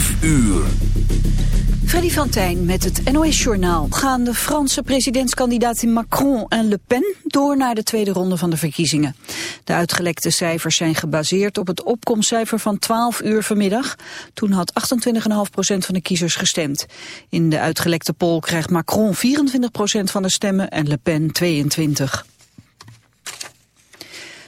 5 uur. Freddy van met het NOS-journaal. Gaan de Franse presidentskandidaten Macron en Le Pen door naar de tweede ronde van de verkiezingen. De uitgelekte cijfers zijn gebaseerd op het opkomstcijfer van 12 uur vanmiddag. Toen had 28,5% van de kiezers gestemd. In de uitgelekte poll krijgt Macron 24% van de stemmen en Le Pen 22%.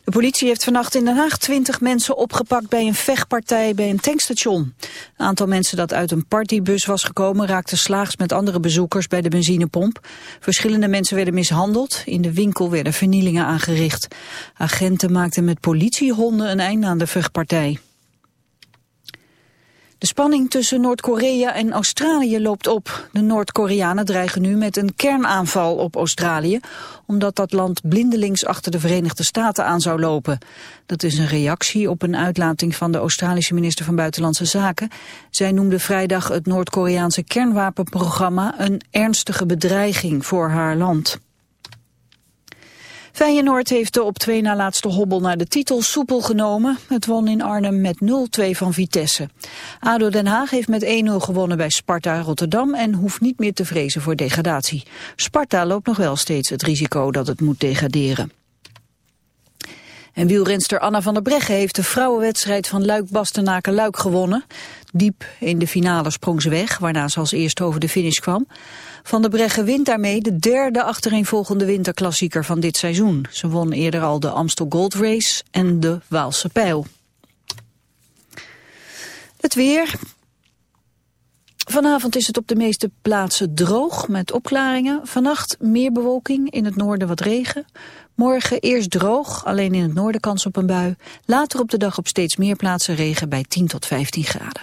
De politie heeft vannacht in Den Haag twintig mensen opgepakt bij een vechtpartij bij een tankstation. Een aantal mensen dat uit een partybus was gekomen raakte slaags met andere bezoekers bij de benzinepomp. Verschillende mensen werden mishandeld. In de winkel werden vernielingen aangericht. Agenten maakten met politiehonden een einde aan de vechtpartij. De spanning tussen Noord-Korea en Australië loopt op. De Noord-Koreanen dreigen nu met een kernaanval op Australië... omdat dat land blindelings achter de Verenigde Staten aan zou lopen. Dat is een reactie op een uitlating van de Australische minister van Buitenlandse Zaken. Zij noemde vrijdag het Noord-Koreaanse kernwapenprogramma... een ernstige bedreiging voor haar land. Feyenoord heeft de op twee na laatste hobbel naar de titel soepel genomen. Het won in Arnhem met 0-2 van Vitesse. ADO Den Haag heeft met 1-0 gewonnen bij Sparta Rotterdam... en hoeft niet meer te vrezen voor degradatie. Sparta loopt nog wel steeds het risico dat het moet degraderen. En wielrenster Anna van der Breggen heeft de vrouwenwedstrijd van Luik-Bastenaken-Luik gewonnen. Diep in de finale sprong ze weg, waarna ze als eerste over de finish kwam. Van der Breggen wint daarmee de derde achtereenvolgende winterklassieker van dit seizoen. Ze won eerder al de Amstel Gold Race en de Waalse Pijl. Het weer. Vanavond is het op de meeste plaatsen droog met opklaringen. Vannacht meer bewolking, in het noorden wat regen. Morgen eerst droog, alleen in het noorden kans op een bui. Later op de dag op steeds meer plaatsen regen bij 10 tot 15 graden.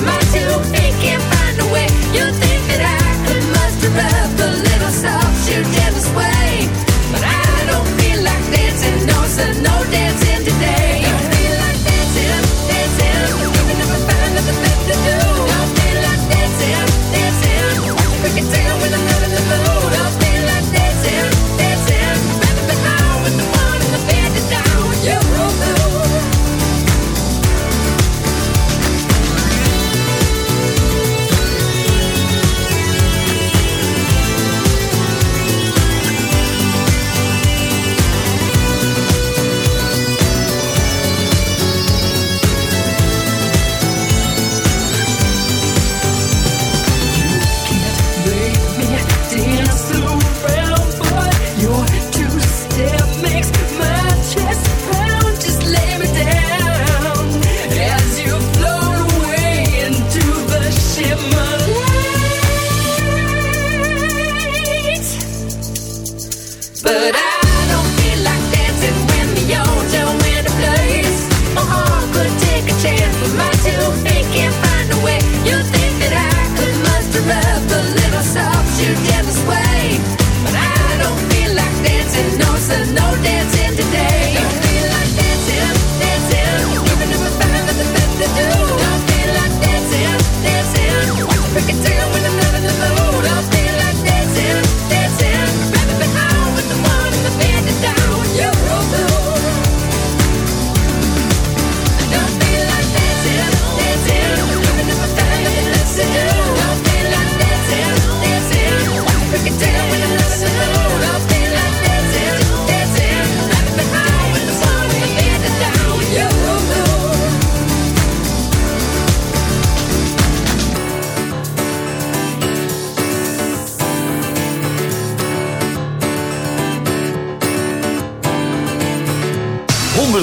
my two-fingered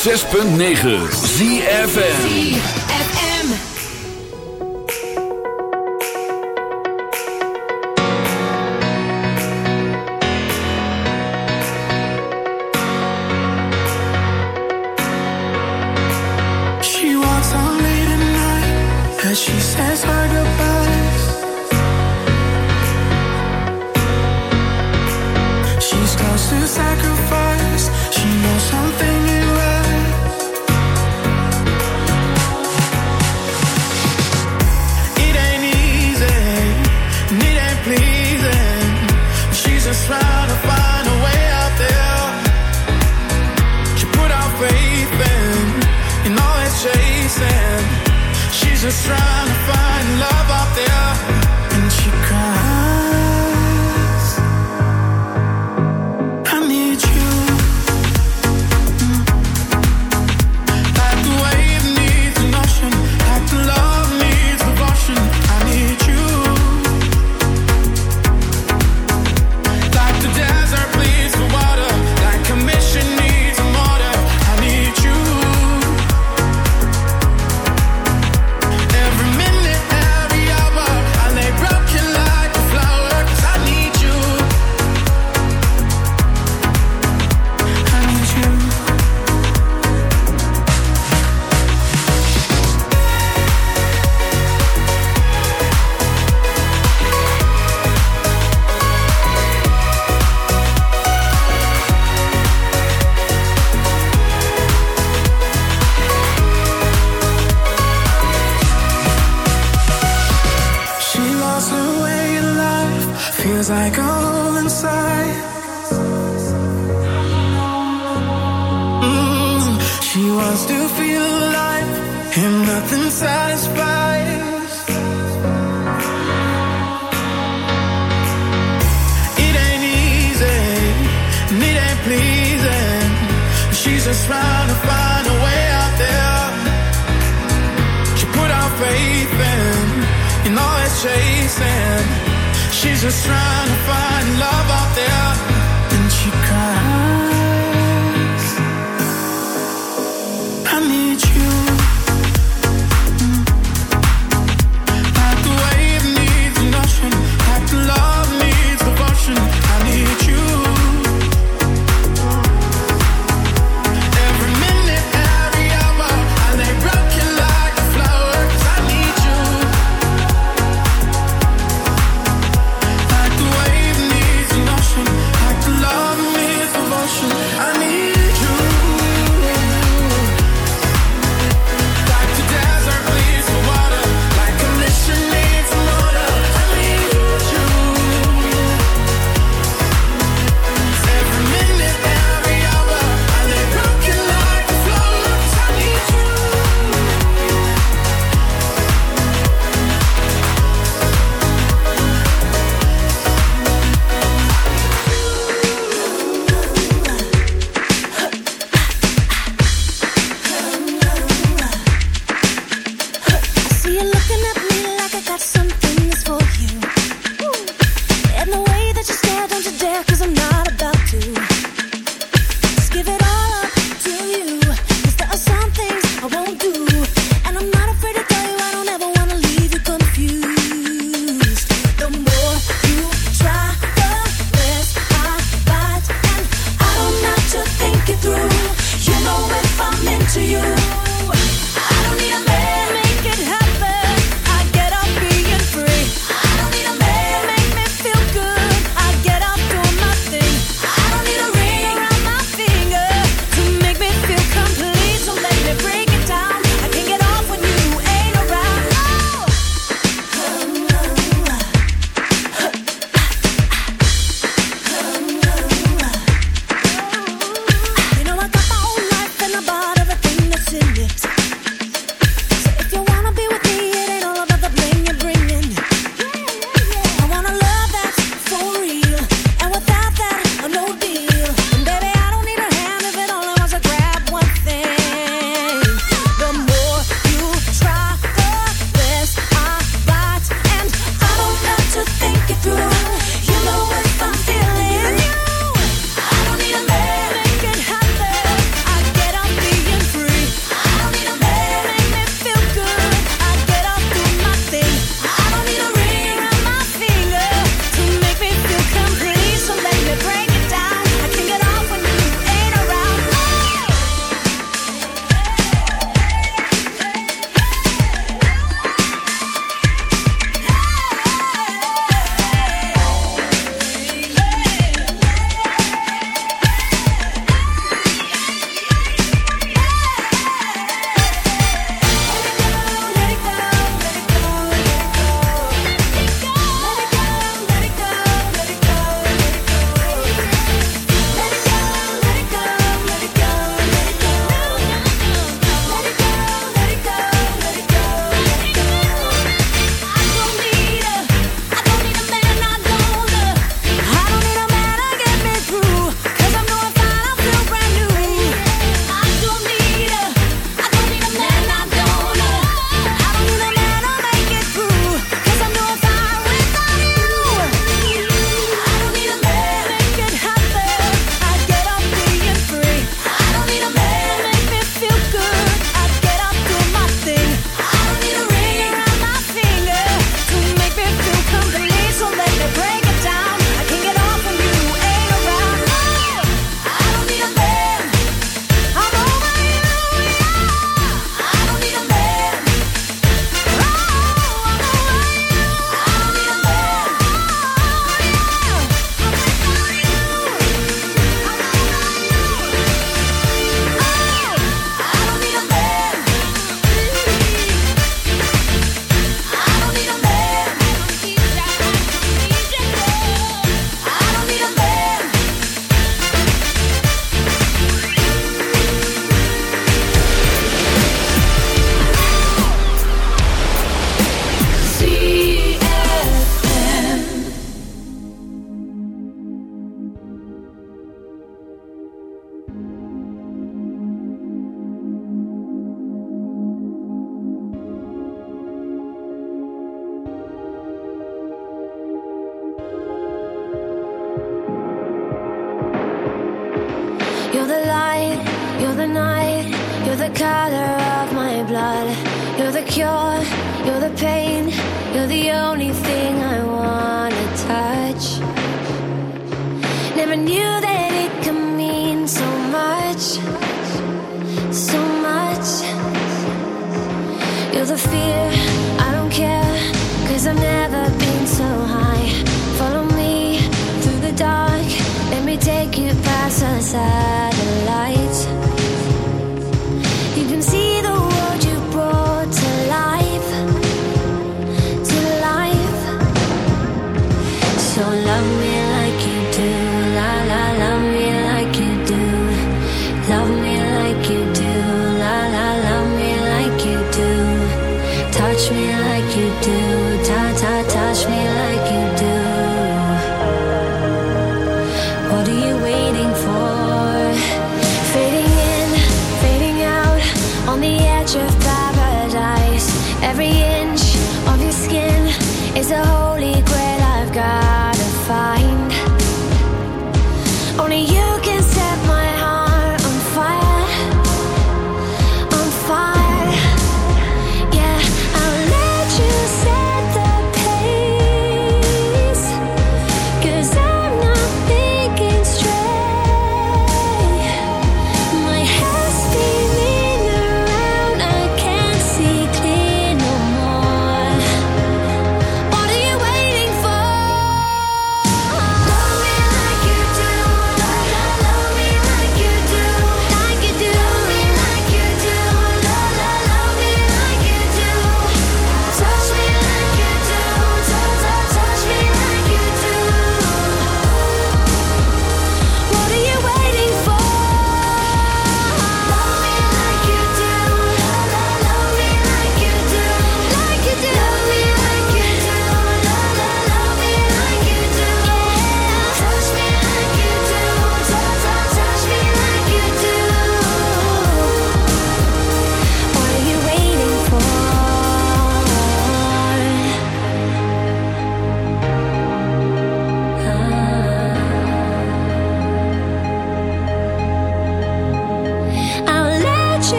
106.9 ZFN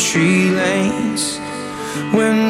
country lanes. When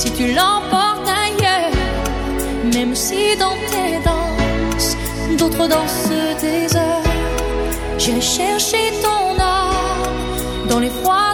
Si tu l'emportes ailleurs, même si dans tes danses, d'autres dansent des heures. J'irai chercher ton âme dans les froids,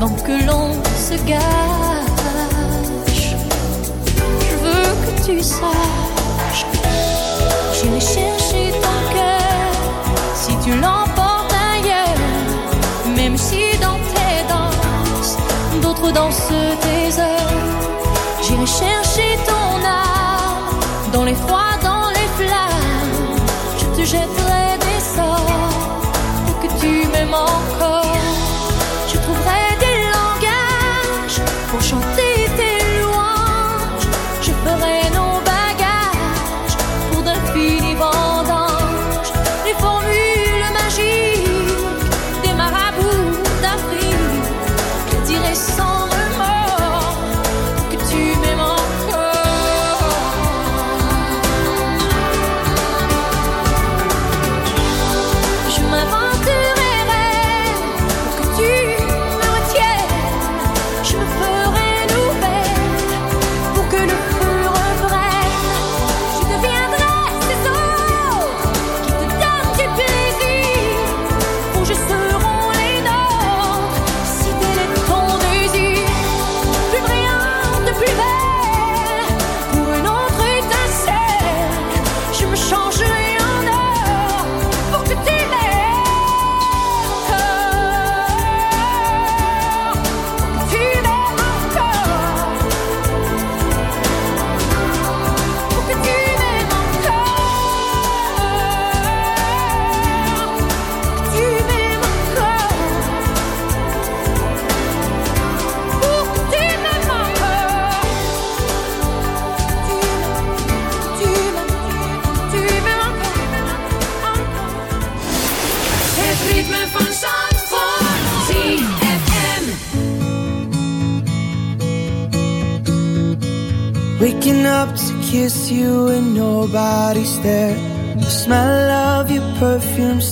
avant que l'on se gâche, je veux que tu saches. J'irai chercher ton cœur si tu l'emportes ailleurs, même si dans tes danses, d'autres dansent tes heures. J'irai chercher ton âme dans les froids, dans les flammes. Je te jetterai